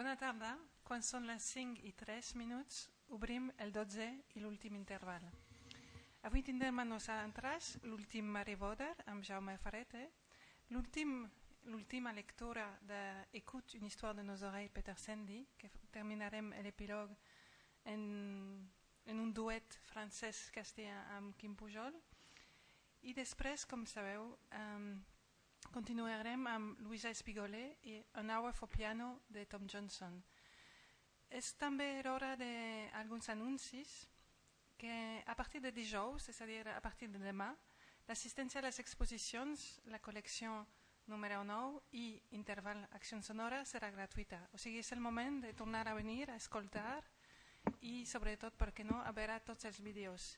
Bona tarda. Quan són les 5 i 3 minuts, obrim el 12 i l'últim interval. Avui tindrem a nosaltres l'últim Mary Boder amb Jaume l'últim l'última lectura d'Écoute une histoire de nos oreilles Peter Sandy, que terminarem l'epílogue en, en un duet francès-castellà amb Quim Pujol. I després, com sabeu, um, continuarem amb Luisa Espigolet i An Hour for Piano de Tom Johnson. És també l'hora d'alguns anuncis que a partir de dijous, és a dir, a partir de demà, l'assistència a les exposicions, la col·lecció número 9 i interval acció sonora serà gratuïta. O sigui, és el moment de tornar a venir a escoltar i sobretot, per què no, a veure tots els vídeos.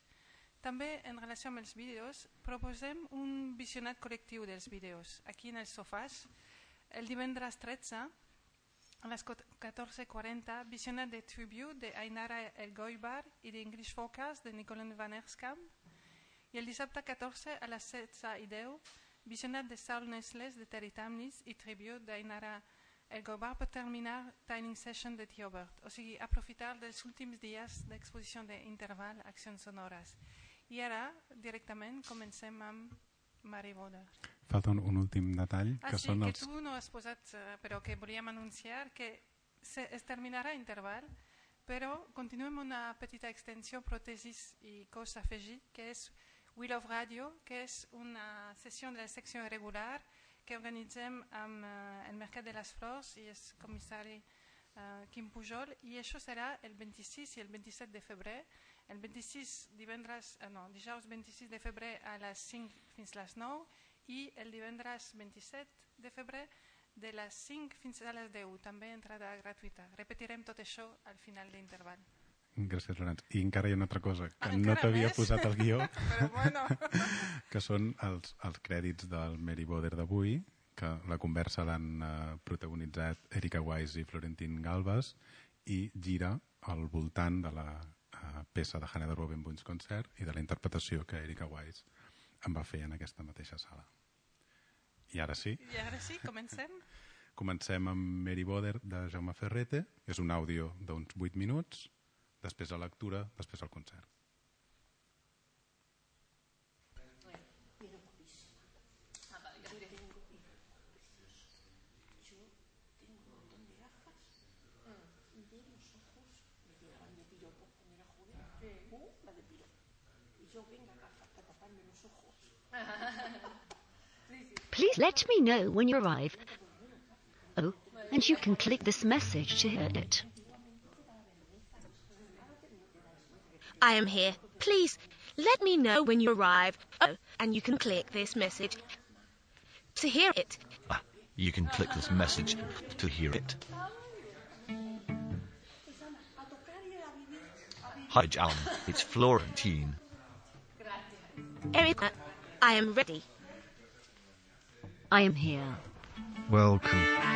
També en relació amb els vídeos proposem un visionat col·lectiu dels vídeos aquí en els sofàs. El divendres 13 a les 14.40 visionat de Tribute de Ainara El Goibar i d'English Forecast de Nicolas Van Erskamp i el dissabte 14 a les 16 i 10 visionat de Saul Nesles de Terry Tamnis i Tribute d'Ainara El Goibar per terminar Tining Session de Thiobert, o sigui, aprofitar dels últims dies d'exposició d'interval accions sonores. I ara, directament, comencem amb Mari Boder. Falta un, un últim detall, Ah, que sí, són que els... tu no has posat, eh, però que volíem anunciar que se, es terminarà interval, però continuem una petita extensió, pròtesis i cos afegit, que és We Love Radio, que és una sessió de la secció regular que organitzem amb eh, el Mercat de les Flors i el comissari eh, Quim Pujol, i això serà el 26 i el 27 de febrer. El 26 divendres, eh, no, dijous 26 de febrer a les 5 fins a les 9 i el divendres 27 de febrer de les 5 fins a les 10, també entrada gratuïta. Repetirem tot això al final de l'interval. Gràcies, Lorenç. I encara hi ha una altra cosa que Ah, no encara t'havia posat al guió, Però bueno, que són els, els crèdits del Mary Boder d'avui, que la conversa l'han eh, protagonitzat Erika Weiss i Florentin Galvas, i gira al voltant de la peça de Haneda Robenbuns Concert i de la interpretació que Erika Weiss en va fer en aquesta mateixa sala. I ara sí, i ara sí, comencem. Comencem amb Mary Boder de Jaume Ferrete, és un àudio d'uns 8 minuts, després la lectura, després el concert. Please let me know when you arrive. Oh, and you can click this message to hear it. I am here. Please let me know when you arrive. Oh, and you can click this message to hear it. Ah, you can click this message to hear it. Hi, John. It's Florentine. Erica, uh, I am ready. I am here. Welcome.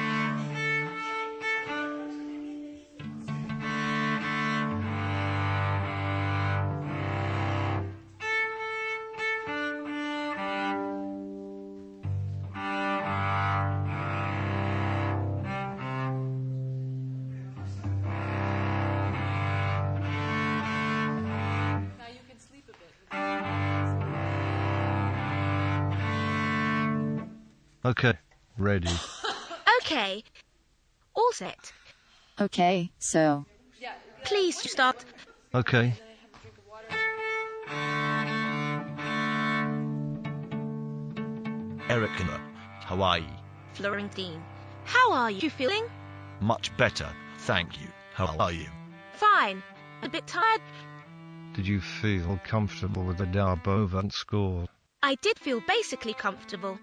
Ready. Okay. All set. Okay, so Please start. Okay, Erica, Hawaii. Florentine. How are you feeling? Much better, thank you. How are you? Fine. A bit tired. did you feel comfortable with the Darbovan score? I did feel basically comfortable.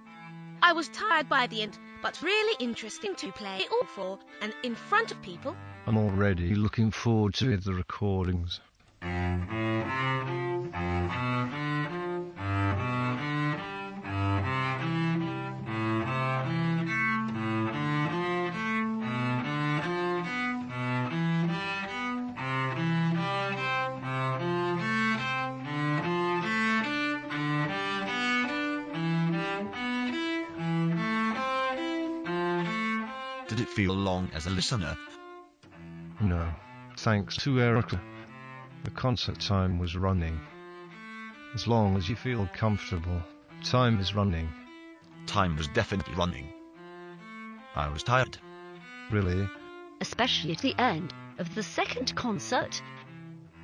I was tired by the end, but really interesting to play all for and in front of people. I'm already looking forward to the recordings. Did it feel long as a listener? No. Thanks to Erica. The concert time was running. As long as you feel comfortable, time is running. Time was definitely running. I was tired. Really? Especially at the end of the second concert.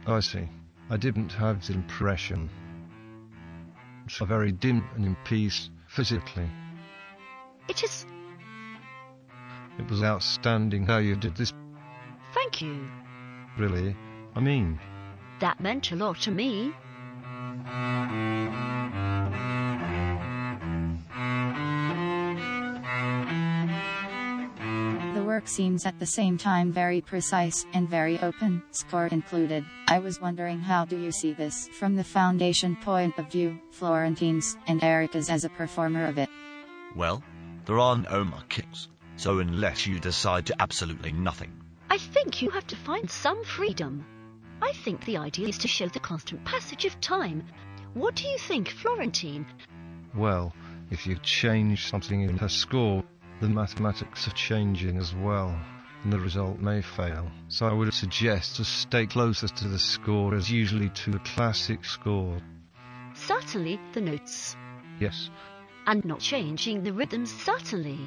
Oh, I see. I didn't have the impression. It's very dim and in peace physically. It is. It was outstanding how you did this, Thank you. really. I mean, That meant a lot to me. The work seems at the same time very precise and very open, score included. I was wondering how do you see this from the foundation point of view, Florentine's and Erica's as a performer of it? Well, there are no more kicks. So unless you decide to absolutely nothing, I think you have to find some freedom. I think the idea is to show the constant passage of time. What do you think, Florentine? well, if you change something in her score, the mathematics are changing as well, and the result may fail. So I would suggest to stay closer to the score as usually to a classic score. Certainly the notes. Yes, And not changing the rhythms subtly.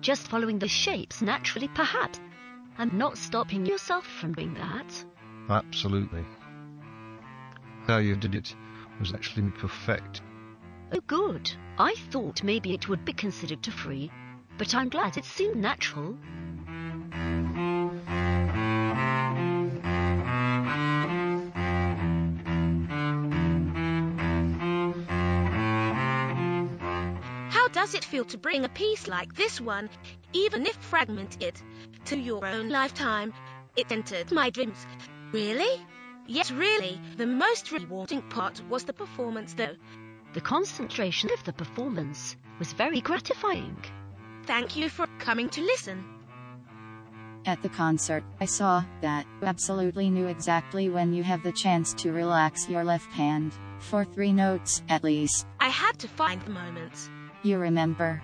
Just following the shapes naturally, perhaps. And not stopping yourself from doing that. absolutely. How you did it was actually perfect. Oh, good. I thought maybe it would be considered too free, but I'm glad it seemed natural. Does it feel to bring a piece like this one, even if fragmented, to your own lifetime? It entered my dreams. Really? Yes, really. The most rewarding part was the performance, though. The concentration of the performance was very gratifying. Thank you for coming to listen. At the concert, I saw that you absolutely knew exactly when you have the chance to relax your left hand. For three notes, at least. I had to find the moments. You remember?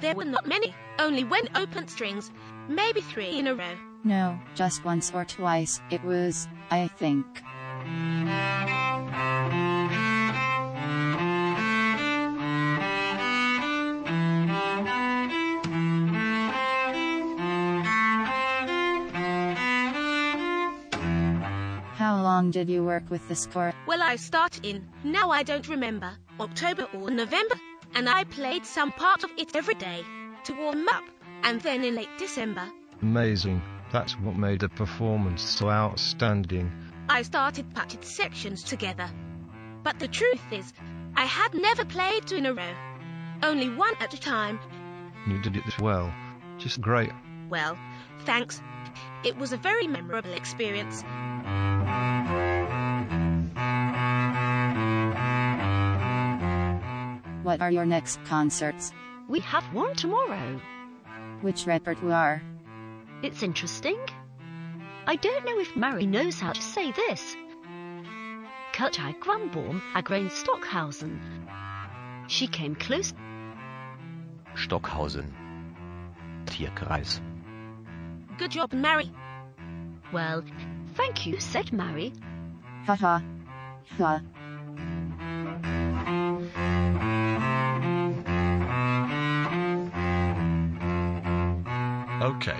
There were not many, only when open strings, maybe three in a row. No, just once or twice. It was, I think. How long did you work with the score? Well, I started in, now I don't remember, October or November, and I played some part of it every day to warm up, and then in late December, Amazing. That's what made the performance so outstanding. I started putting sections together. But the truth is, I had never played two in a row, only one at a time. You did it well. Just great. Well, thanks. It was a very memorable experience. What are your next concerts? We have one tomorrow. Which repertoire? It's interesting. I don't know if Mary knows how to say this. Kuttai Grumborn Agrain Stockhausen. She came close. Stockhausen. Tierkreis. Good job, Mary. Well, thank you, said Mary. Ha ha. Ha. Okay.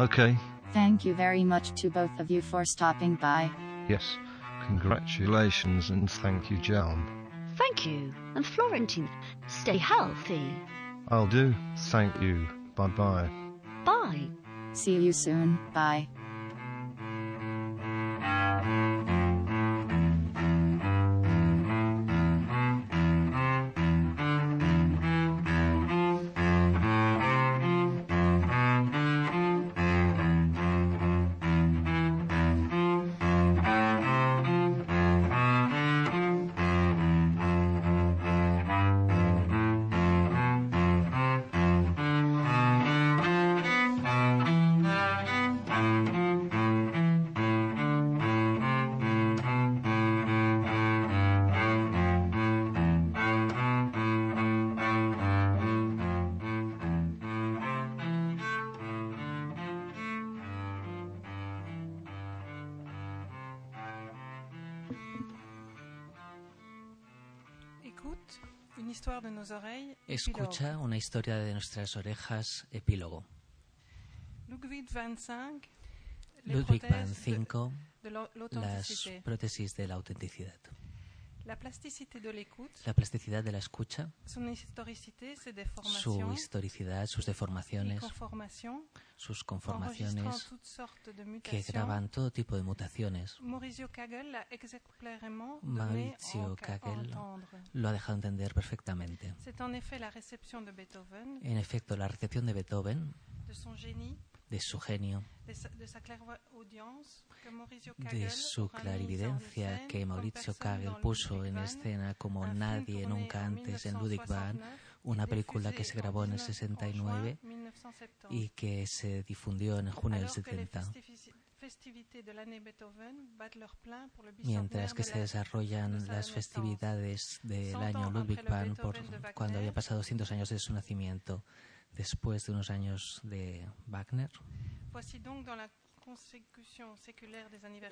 Okay. Thank you very much to both of you for stopping by. Yes. Congratulations and thank you, Jalm. Thank you. And Florentine, stay healthy. I'll do. Thank you. Bye bye. Bye. See you soon. Bye. Escucha una historia de nuestras orejas, epílogo. Ludwig van Cinq, las prótesis de la autenticidad. La plasticidad de la escucha, su historicidad, sus deformaciones, sus conformaciones. Que graban todo tipo de mutaciones. Mauricio Kagel lo ha dejado entender perfectamente. En efecto, la recepción de Beethoven, de su genio, de sa, clairaudience, de su clarividencia que Mauricio Kagel puso en escena como nadie nunca antes en Ludwig van, 1969 una película que se grabó en el 19 69 en juin 1970. y que se difundió en junio del Alors que les 70, festivi- festivités de l'année Beethoven battent leur plein pour le mientras que se la- desarrollan de sa las festividades del año Ludwig van por cuando había pasado 200 años de su nacimiento, después de unos años de Wagner.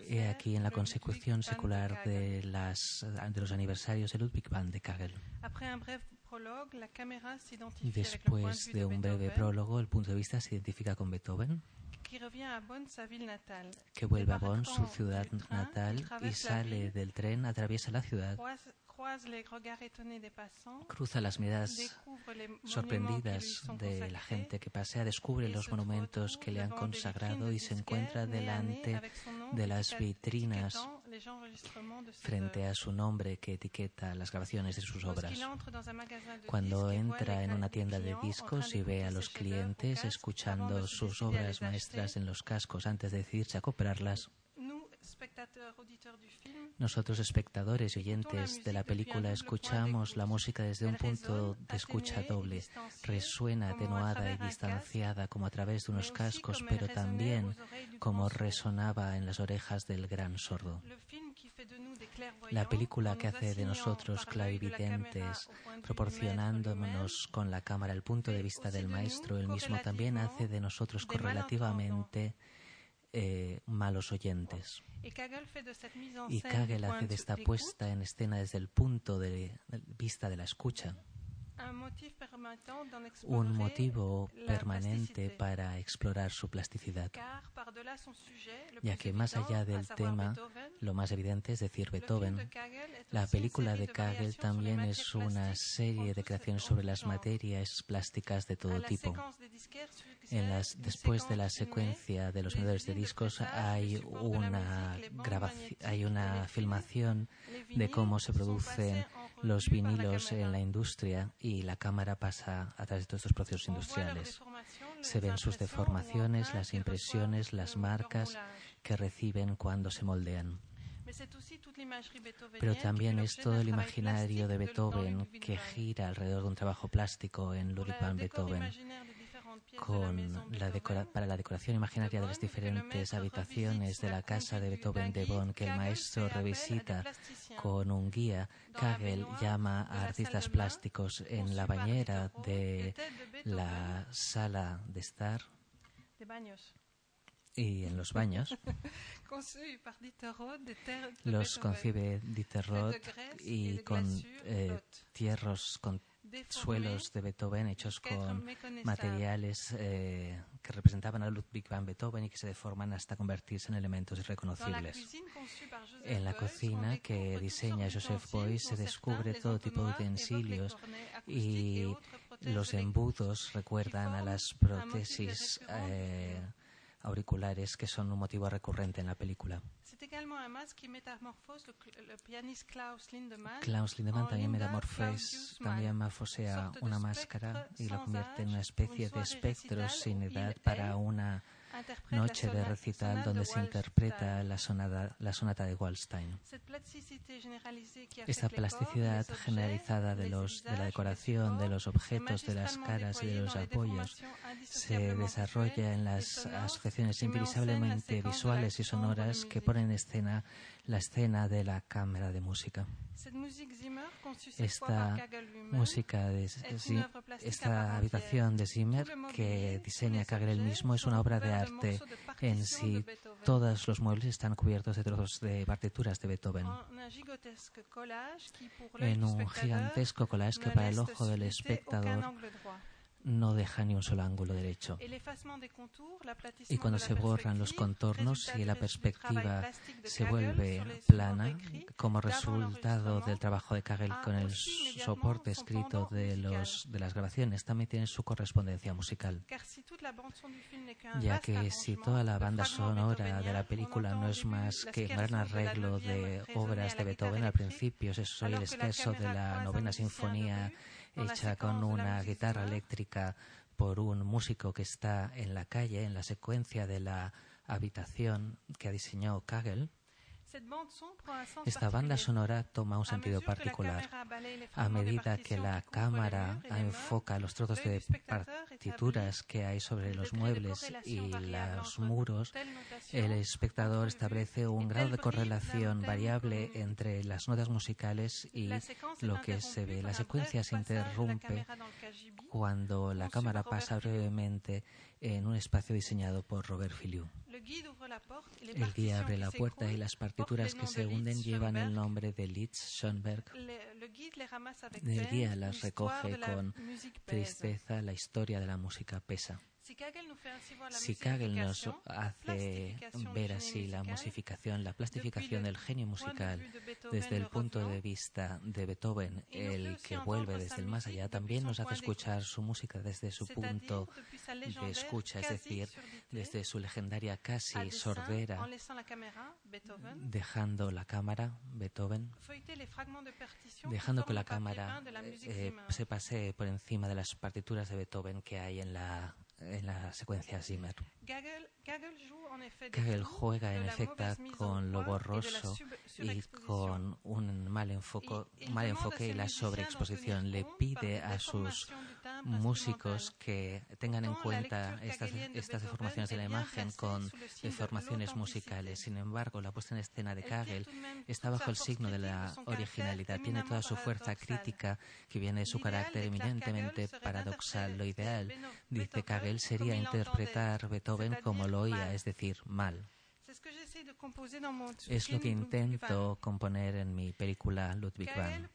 He aquí en la consecución secular de, las, de los aniversarios de Ludwig van de Kagel. Después de un breve prólogo, el punto de vista se identifica con Beethoven, que vuelve a Bonn, su ciudad natal, y sale del tren, atraviesa la ciudad, cruza las miradas sorprendidas de la gente que pasea, descubre los monumentos que le han consagrado y se encuentra delante de las vitrinas frente œuvres. a su nombre que etiqueta las grabaciones de sus obras. Cuando entra en una tienda de discos y ve a los clientes escuchando sus obras maestras en los cascos antes de decidirse a comprarlas, nosotros espectadores y oyentes de la película escuchamos la música desde un punto de escucha doble. Resuena atenuada y distanciada como a través de unos cascos, pero también como resonaba en las orejas del gran sordo. La película que hace de nosotros clarividentes, proporcionándonos con la cámara el punto de vista del maestro, el mismo también hace de nosotros correlativamente eh, malos oyentes. Y Kagel hace de esta puesta en escena desde el punto de vista de la escucha. Un motivo permanente para explorar su plasticidad, ya que más allá del tema, lo más evidente es decir Beethoven, la película de Kagel también es una serie de creaciones sobre las materias plásticas de todo tipo. Después de la secuencia de los vendedores de discos hay una, grabaci- hay una filmación de cómo se producen los vinilos en la industria y la cámara pasa a través de todos estos procesos industriales. Se ven sus deformaciones, las impresiones, las marcas que reciben cuando se moldean. Pero también es todo el imaginario de Beethoven que gira alrededor de un trabajo plástico en Ludwig van Beethoven con la decora- para la decoración imaginaria de las diferentes habitaciones de la casa de Beethoven de Bonn que el maestro revisita con un guía, Kagel llama a artistas plásticos en la bañera de la sala de estar y en los baños. Los concibe Dieter Roth y con eh, tierros, con suelos de Beethoven hechos con materiales eh, que representaban a Ludwig van Beethoven y que se deforman hasta convertirse en elementos irreconocibles. En la cocina que diseña Joseph Beuys se descubre todo tipo de utensilios y los embudos recuerdan a las prótesis eh, auriculares que son un motivo recurrente en la película. Klaus Lindemann también metamorfos, también morfosea una máscara y la convierte en una especie de espectro sin edad para una noche de recital donde se interpreta la sonata, la sonata de Waldstein. Esta plasticidad generalizada de, los, de la decoración, de los objetos, de las caras y de los apoyos se desarrolla en las asociaciones indivisiblemente visuales y sonoras que ponen en escena la escena de la cámara de música. Esta música de Zi- esta habitación de Zimmer que diseña Kagel mismo es una obra de arte en sí. todos los muebles están cubiertos de trozos de partituras de Beethoven. En un gigantesco collage que para el ojo del espectador no deja ni un solo ángulo derecho. Y cuando se borran los contornos y la perspectiva se vuelve plana, como resultado del trabajo de Kagel con el soporte escrito de, los, de las grabaciones, también tiene su correspondencia musical. Ya que si toda la banda sonora de la película no es más que un gran arreglo de obras de Beethoven, al principio se oye el exceso de la novena sinfonía hecha con una guitarra eléctrica por un músico que está en la calle, en la secuencia de la habitación que ha diseñado Kagel, esta banda sonora toma un sentido particular. A medida que la cámara enfoca los trozos de partituras que hay sobre los muebles y los muros, el espectador establece un grado de correlación variable entre las notas musicales y lo que se ve. La secuencia se interrumpe cuando la cámara pasa brevemente en un espacio diseñado por Robert Filiu. El guía abre la puerta y las partituras que se hunden llevan el nombre de Litz Schoenberg. El guía las recoge con tristeza, la historia de la música pesa. Si Kagel nos hace ver así la musificación, la plastificación del genio musical desde el punto de vista de Beethoven, el que vuelve desde el más allá, también nos hace escuchar su música desde su punto de escucha, es decir, desde su legendaria casi sordera, dejando la cámara, Beethoven, dejando que la cámara eh, se pase por encima de las partituras de Beethoven que hay en la en la secuencia Zimmer. Gagel juega en efecto con lo borroso y con un mal, mal enfoque y la sobreexposición. Le pide a sus músicos que tengan en cuenta estas, estas deformaciones de la imagen con deformaciones musicales. Sin embargo, la puesta en escena de Kagel está bajo el signo de la originalidad. Tiene toda su fuerza crítica que viene de su carácter eminentemente paradoxal. Lo ideal, dice Kagel, sería interpretar Beethoven como lo oía, es decir, mal. Es lo que intento componer en mi película Ludwig van.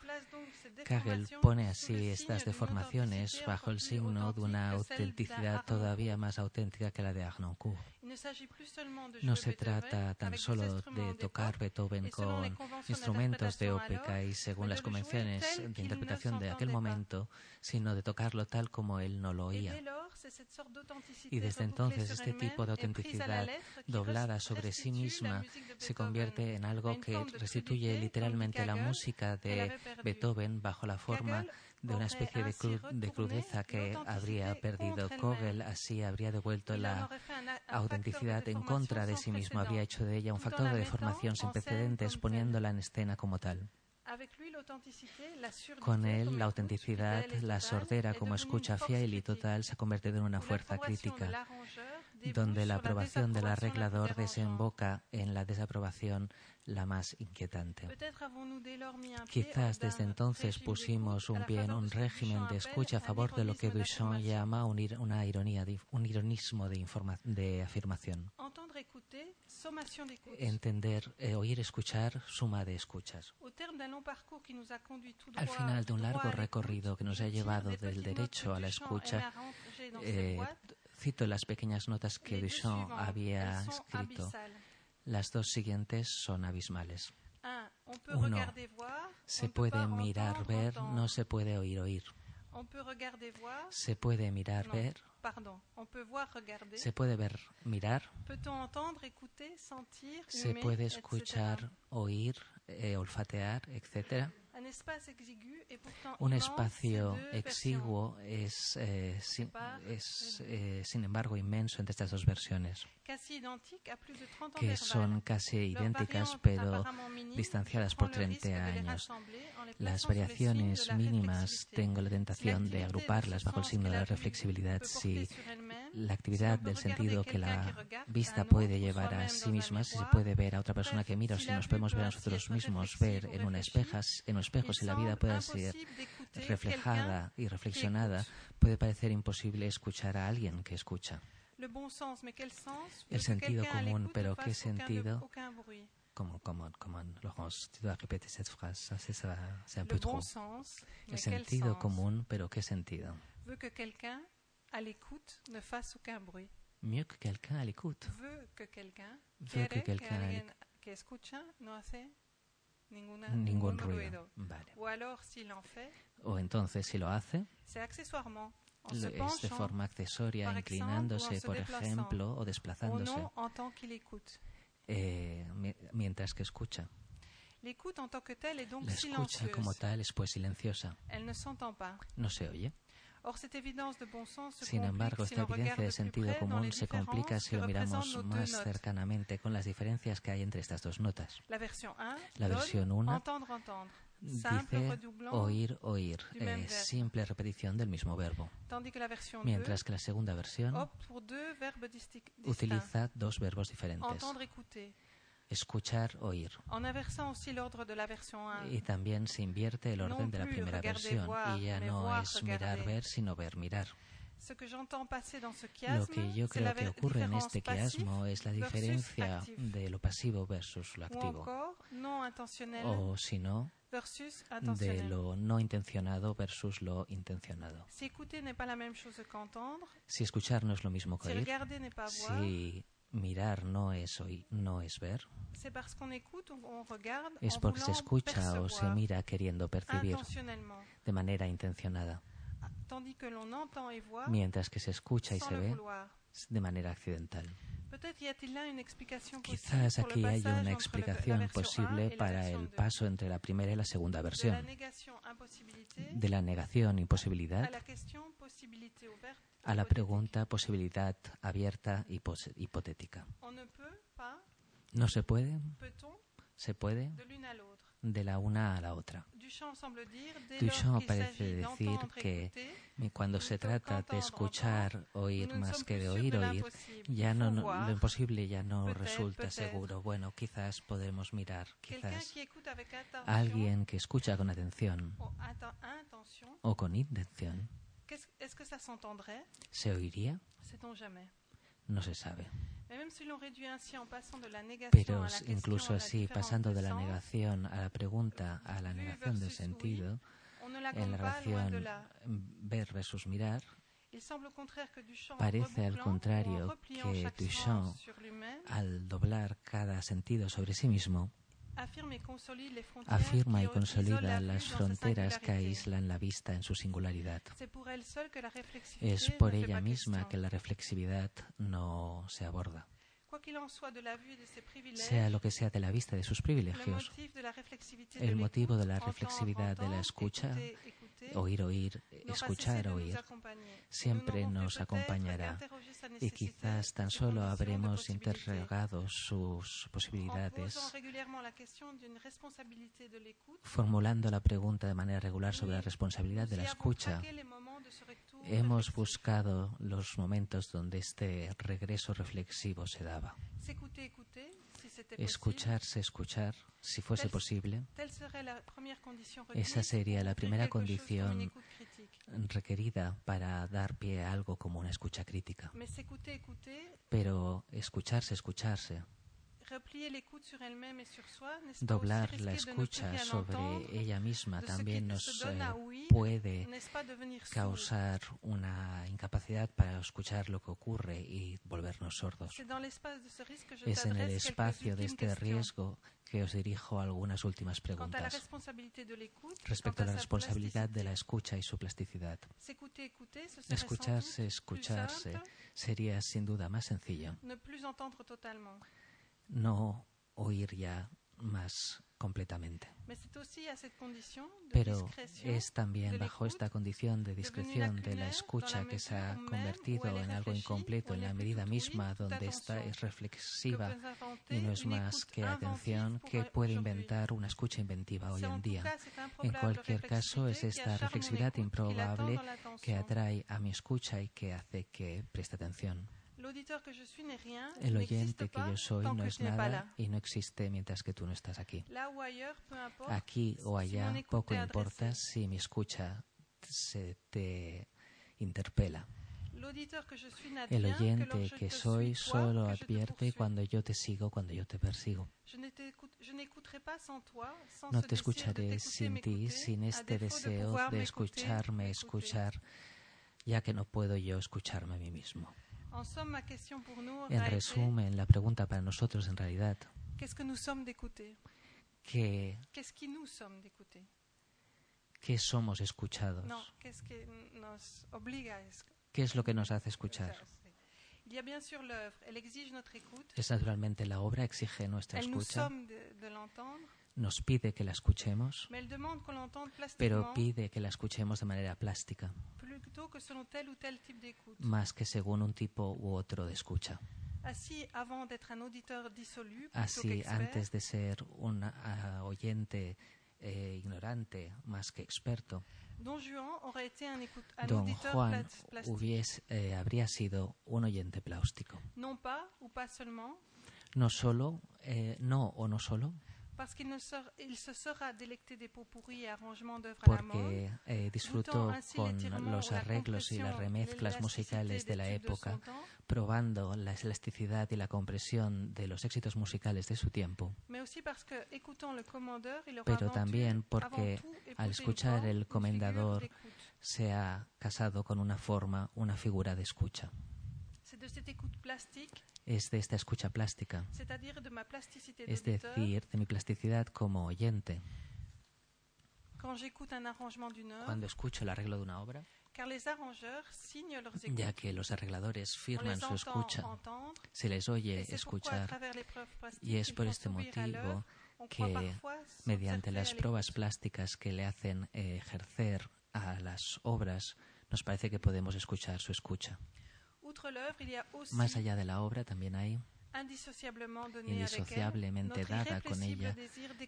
Kagel pone así estas deformaciones bajo el signo de una autenticidad todavía más auténtica que la de Arnoncourt. No se trata tan solo de tocar Beethoven con instrumentos de ópera y según las convenciones de interpretación de aquel momento, sino de tocarlo tal como él no lo oía. Y desde entonces este tipo de autenticidad doblada sobre sí misma se convierte en algo que restituye literalmente la música de Beethoven bajo la forma de una especie de, de crudeza que habría perdido. Kogel así habría devuelto la autenticidad en contra de sí mismo, habría hecho de ella un factor de deformación sin precedentes, poniéndola en escena como tal. Con él, la autenticidad, la sordera como escucha fiel y total se ha convertido en una fuerza crítica, donde la aprobación del arreglador desemboca en la desaprobación la más inquietante. Quizás desde entonces pusimos un pie en un régimen de escucha a favor de lo que Duchamp llama una ironía, un ironismo de, de afirmación. Entender, eh, oír, escuchar, suma de escuchas. Al final de un largo recorrido que nos ha llevado del derecho a la escucha, eh, cito las pequeñas notas que Duchamp había escrito. Las dos siguientes son abismales. Uno, se puede mirar, ver, no se puede oír, oír. Se puede mirar, ver. Se puede ver, mirar. Se puede escuchar, oír, eh, olfatear, etc. Un espacio exiguo es, eh, es eh, sin embargo, inmenso entre estas dos versiones, que son casi idénticas pero distanciadas por 30 años. Las variaciones mínimas tengo la tentación de agruparlas bajo el signo de la reflexibilidad si la actividad del sentido que la vista puede llevar a sí misma, si se puede ver a otra persona que mira, o si nos podemos ver a nosotros mismos, ver en un, espejas, en un espejo, si la vida puede ser reflejada y reflexionada, puede parecer imposible escuchar a alguien que escucha. El sentido común, pero ¿qué sentido Comment, comment, comment, Laurence, tu dois répéter cette phrase, ça c'est un peu trop. El sentido común, pero ¿qué sentido? Veut que quelqu'un à l'écoute ne fasse aucun bruit. Mieux que quelqu'un à l'écoute. Veut que quelqu'un Veut que quelqu'un que escucha no hace ninguna, ningún, ningún ruido. ruido. Vale. O alors s'il en fait, O entonces si lo hace, c'est accessoirement. En lo- se es de forma accesoria, inclinándose, se por ejemplo, o desplazándose, en tant eh, mi- mientras que escucha. La escucha como tal es pues silenciosa, Elle ne s'entend pas. no se oye. Sin embargo, esta evidencia de sentido común se complica si lo miramos más cercanamente con las diferencias que hay entre estas dos notas. La version 1 La donne versión 1 entendre, entendre. Simple Dice oír, oír, eh, simple repetición del mismo verbo. tandis que la version 2 Mientras que la segunda versión utiliza dos verbos diferentes. Escuchar, oír. En inversant aussi l'ordre de la version 1, Y también se invierte el orden de la primera versión. Y ya no es mirar, ver, sino ver, mirar. Lo que yo creo que ocurre en este quiasmo es la diferencia de lo pasivo versus lo activo. O si no, de lo no intencionado versus lo intencionado. Si escuchar no es lo mismo que oír, si mirar no es oír, no es ver, es porque se escucha o se mira queriendo percibir de manera intencionada, voit mientras que se escucha y se ve de manera accidental. Quizás aquí hay una explicación la version 1 posible para el 2. paso entre la primera y la segunda versión, de la negación imposibilidad a la pregunta posibilidad abierta y hipotética. No se puede, se puede de la una a la otra. Duchamp parece decir que Cuando se trata de escuchar, oír más que de oír, oír, ya no, lo imposible ya no resulta seguro. Bueno, quizás podemos mirar, quizás alguien que escucha con atención o con intención, qu'est-ce- est-ce que ça s'entendrait ¿se oiría? Sait-on jamais. No se sabe. Pero incluso así, pasando de la negación a la pregunta, a la negación de versus oui, sentido, en la relación ver versus mirar, Parece al contrario que Duchamp, al doblar cada sentido sobre sí mismo, afirma y consolida las fronteras que aíslan la vista en su singularidad. Es por ella misma que la reflexividad no se aborda. Sea lo que sea de la vista de sus le privilegios, el motivo de la reflexividad de la escucha, oír, oír, escuchar, oír, siempre nos acompañará. y quizás tan solo habremos interrogado sus posibilidades, formulando la pregunta de manera regular sobre la responsabilidad de la escucha. Hemos buscado los momentos donde este regreso reflexivo se daba. Escucharse, escuchar, si fuese posible, esa sería la primera condición requerida para dar pie a algo como una escucha crítica. Pero escucharse, escucharse, doblar la escucha sobre ella misma también nos eh, puede causar una incapacidad para escuchar lo que ocurre y volvernos sordos. Es en el espacio de este riesgo que os dirijo algunas últimas preguntas respecto a la sa responsabilidad de la escucha y su plasticidad. Escucharse, escucharse sería sin duda más sencillo. No oír ya más completamente. Pero es también bajo esta condición de discreción de la escucha que se ha convertido en algo incompleto en la medida misma donde esta es reflexiva y no es más que atención que puede inventar una escucha inventiva hoy en día. En cualquier caso, es esta reflexividad improbable que atrae a mi escucha y que hace que preste atención. El oyente que yo soy no es nada y no existe mientras que tú no estás aquí. Aquí o allá, poco importa si mi escucha se te interpela. El oyente que soy solo advierte cuando yo te sigo, cuando yo te persigo. No te escucharé sin ti, sin este deseo de escucharme, escuchar, ya que no puedo yo escucharme a mí mismo. En resumen, la pregunta para nosotros en realidad, ¿qué, ¿qué somos escuchados? ¿Qué es lo que nos hace escuchar? Es naturalmente la obra exige nuestra escucha. Nos pide que la escuchemos, pero pide que la escuchemos de manera plástica, más que según un tipo u otro de escucha. Así, antes de ser un ah, oyente eh, ignorante más que experto, Don Juan hubiese, eh, habría sido un oyente plástico. No solo, eh, no o no solo, porque eh, disfrutó con los arreglos y las remezclas musicales de la época, probando la elasticidad y la compresión de los éxitos musicales de su tiempo. Pero también porque al escuchar el comendador se ha casado con una forma, una figura de escucha es de esta escucha plástica, es decir, de mi plasticidad como oyente. Cuando escucho el arreglo de una obra, ya que los arregladores firman su escucha, se les oye escuchar y es por este motivo que mediante las pruebas plásticas que le hacen ejercer a las obras, nos parece que podemos escuchar su escucha. Más allá de la obra también hay indisociablemente dada con ella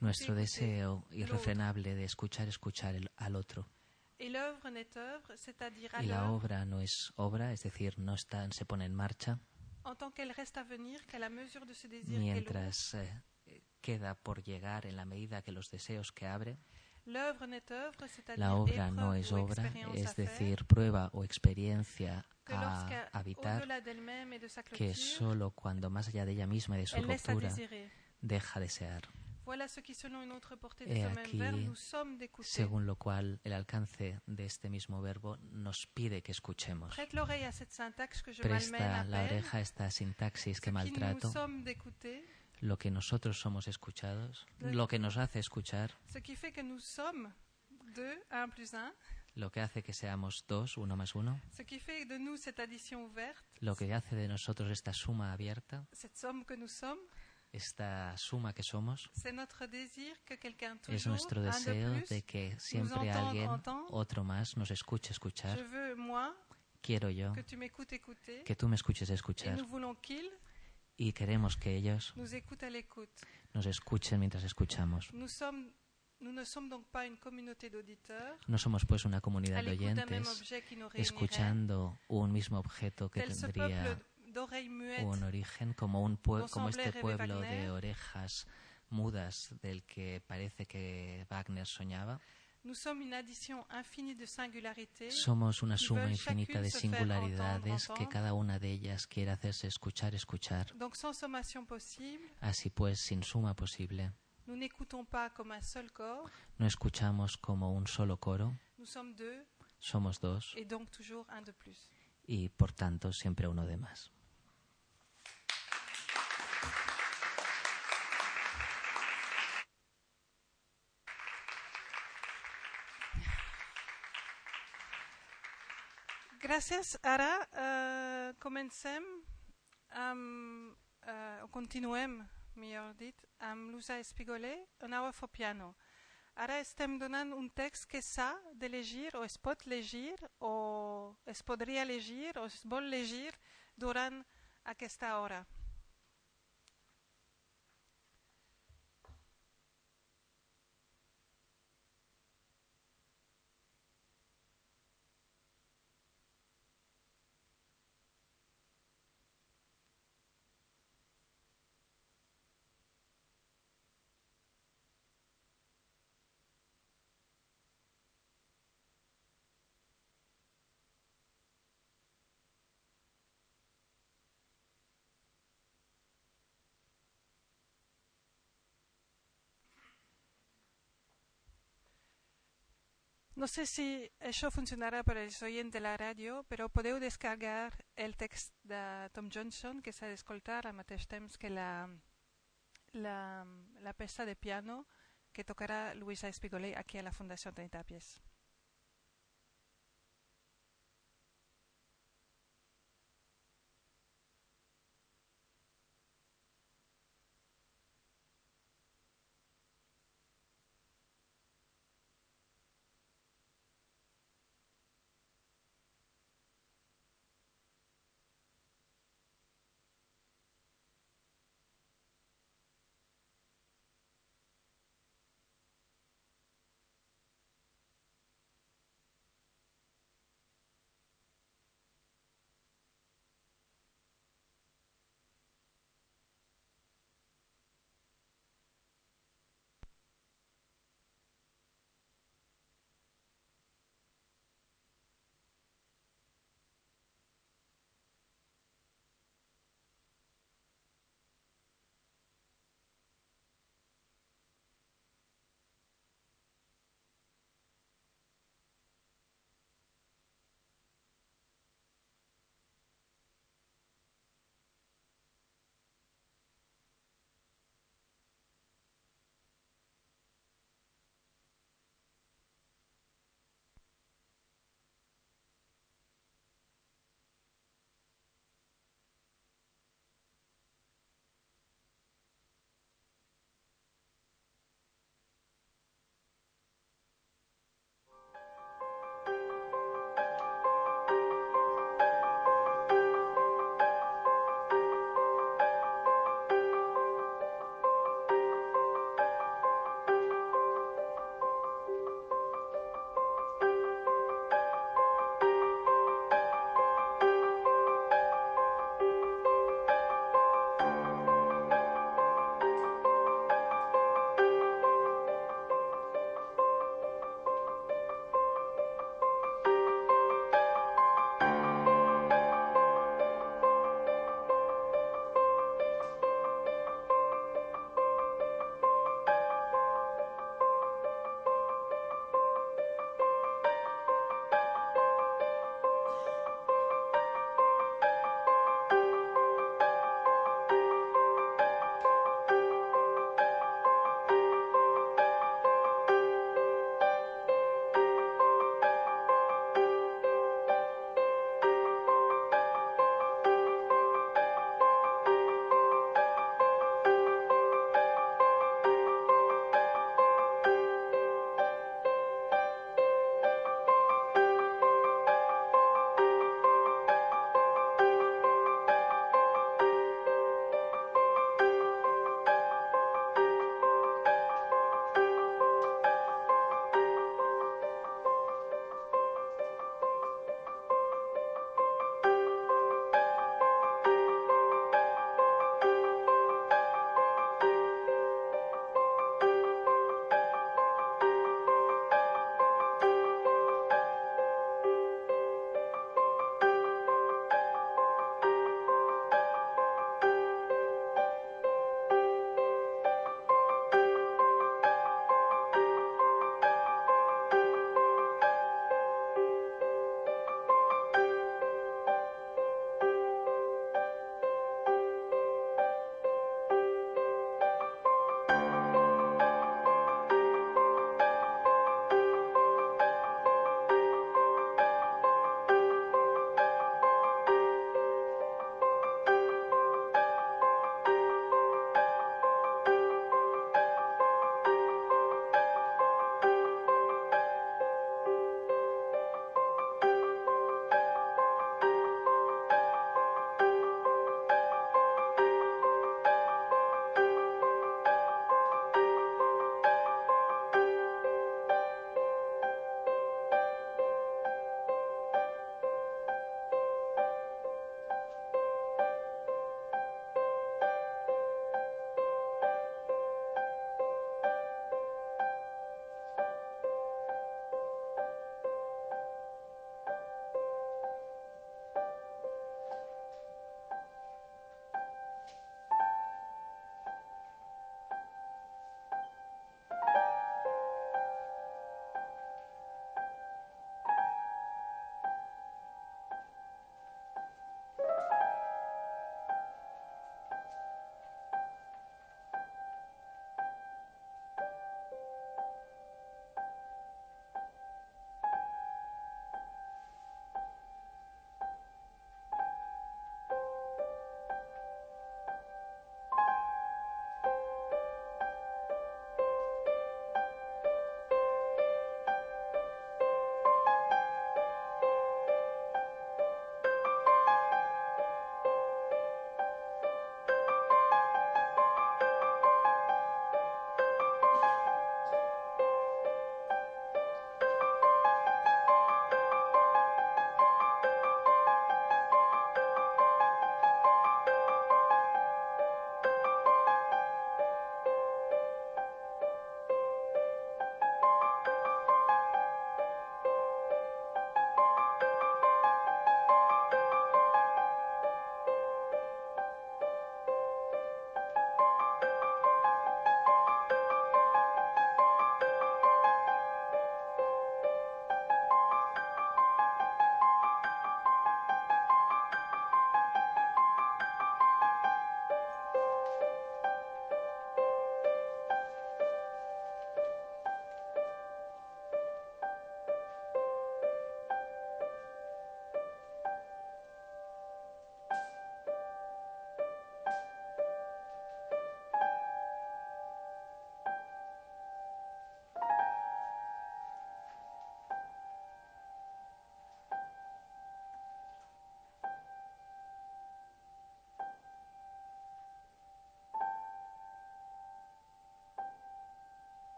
nuestro deseo irrefrenable de escuchar, escuchar al otro. Y la obra no es obra, es decir, no está, se pone en marcha mientras eh, queda por llegar en la medida que los deseos que abre. La obra no es obra, es decir, prueba o experiencia a habitar, que solo cuando más allá de ella misma y de su ruptura deja desear. He aquí, según lo cual el alcance de este mismo verbo nos pide que escuchemos. Presta la oreja a esta sintaxis que maltrato. lo que nosotros somos escuchados, lo que nos hace escuchar, lo que hace que seamos dos, uno más uno, lo que hace de nosotros esta suma abierta, esta suma que somos, es nuestro deseo de que siempre alguien, otro más, nos escuche escuchar. Quiero yo que tú me escuches escuchar y queremos que ellos nos escuchen mientras escuchamos. No somos pues una comunidad de oyentes escuchando un mismo objeto que tendría un origen como, un como este pueblo de orejas mudas del que parece que Wagner soñaba. Somos una suma infinita de singularidades que cada una de ellas quiere hacerse escuchar, escuchar. Así pues, sin suma posible. No escuchamos como un solo coro. Somos dos. Y por tanto, siempre uno de más. Gràcies. Ara eh, comencem eh, o continuem, millor dit, amb l'Usa Espigoler, un hour for piano. Ara estem donant un text que s'ha de llegir o es pot llegir o es podria llegir o es vol llegir durant aquesta hora. No sé si això funcionarà per als oients de la ràdio, però podeu descarregar el text de Tom Johnson que s'ha d'escoltar al mateix temps que la, la, la peça de piano que tocarà Luisa Espigolé aquí a la Fundació Trinitapies.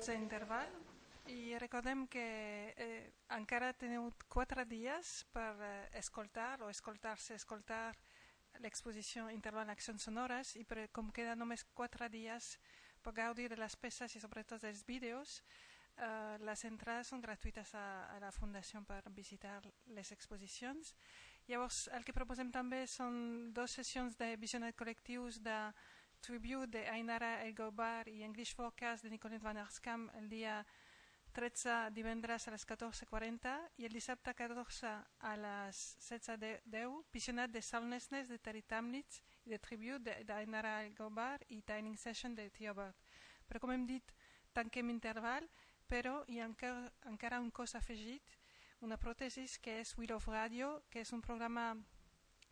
12 interval i recordem que eh, encara teniu quatre dies per eh, escoltar o escoltar-se, escoltar l'exposició Interval Accions Sonores i per, com queda només quatre dies per gaudir de les peces i sobretot dels vídeos, eh, les entrades són gratuïtes a, a la Fundació per visitar les exposicions. Llavors, el que proposem també són dues sessions de visionat col·lectius de Tribute d'Ainara Elgobar i English Forecast de Nicolet Van Arskamp el dia 13 divendres a les 14.40 i el dissabte 14 a les 16.10 visionat de Soundlessness de Terry Tamlitz i de Tribute d'Ainara Elgobar i Tining Session de Thiobert. Però com hem dit, tanquem interval, però hi ha encara, encara un cos afegit, una pròtesi que és Wheel of Radio, que és un programa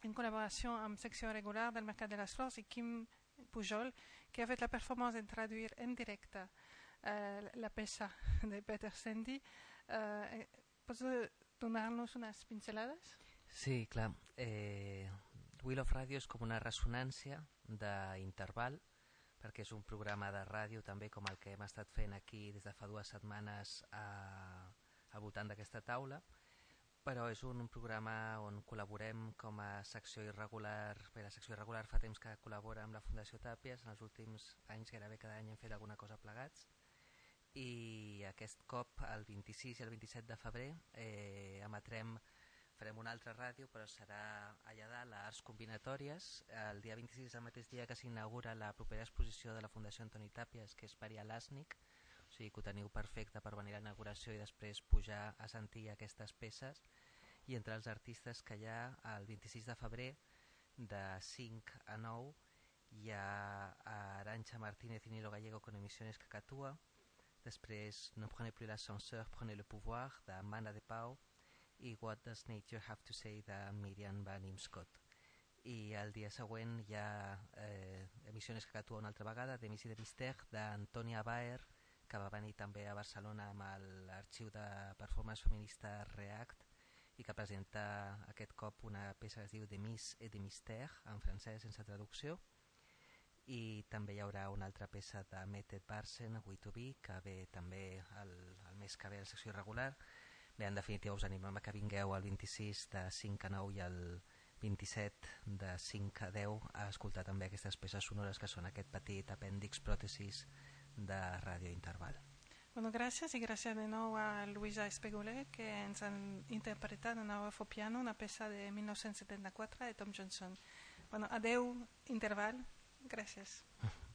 en col·laboració amb secció regular del Mercat de les Flors i Kim Pujol, que ha fet la performance en traduir en directe eh, la peça de Peter Sandy. Eh, pots donar-nos unes pincelades? Sí, clar. Eh, Wheel of Radio és com una ressonància d'interval, perquè és un programa de ràdio també com el que hem estat fent aquí des de fa dues setmanes a, al voltant d'aquesta taula, però és un programa on col·laborem com a secció irregular, bé, la secció irregular fa temps que col·labora amb la Fundació Tàpies, en els últims anys gairebé cada any hem fet alguna cosa plegats, i aquest cop, el 26 i el 27 de febrer, eh, emetrem, farem una altra ràdio, però serà allà dalt, a Arts Combinatòries, el dia 26 és el mateix dia que s'inaugura la propera exposició de la Fundació Antoni Tàpies, que és Maria Làsnic, o sigui que ho teniu perfecte per venir a l'inauguració i després pujar a sentir aquestes peces. I entre els artistes que hi ha el 26 de febrer de 5 a 9 hi ha Arancha Martínez i Nilo Gallego con Emisiones Cacatua després No prenez plus l'ascenseur, prenez le pouvoir de Mana de Pau. I What Does Nature Have to Say de Miriam Van Imscott i el dia següent hi ha eh, Emissiones Cacatua una altra vegada de Missy de Mister d'Antònia Baer que va venir també a Barcelona amb l'arxiu de performance feminista React i que presenta aquest cop una peça que es diu De Miss et de Mystère en francès sense traducció i també hi haurà una altra peça de Meted Barsen, We to Be, que ve també el, el mes que ve a la secció regular. Bé, en definitiva us animem a que vingueu el 26 de 5 a 9 i el 27 de 5 a 10 a escoltar també aquestes peces sonores que són aquest petit apèndix pròtesis de Ràdio Interval. Bueno, gràcies i gràcies de nou a Luisa Espeguler que ens han interpretat una OFO piano, una peça de 1974 de Tom Johnson. Bueno, adeu, Interval. Gràcies.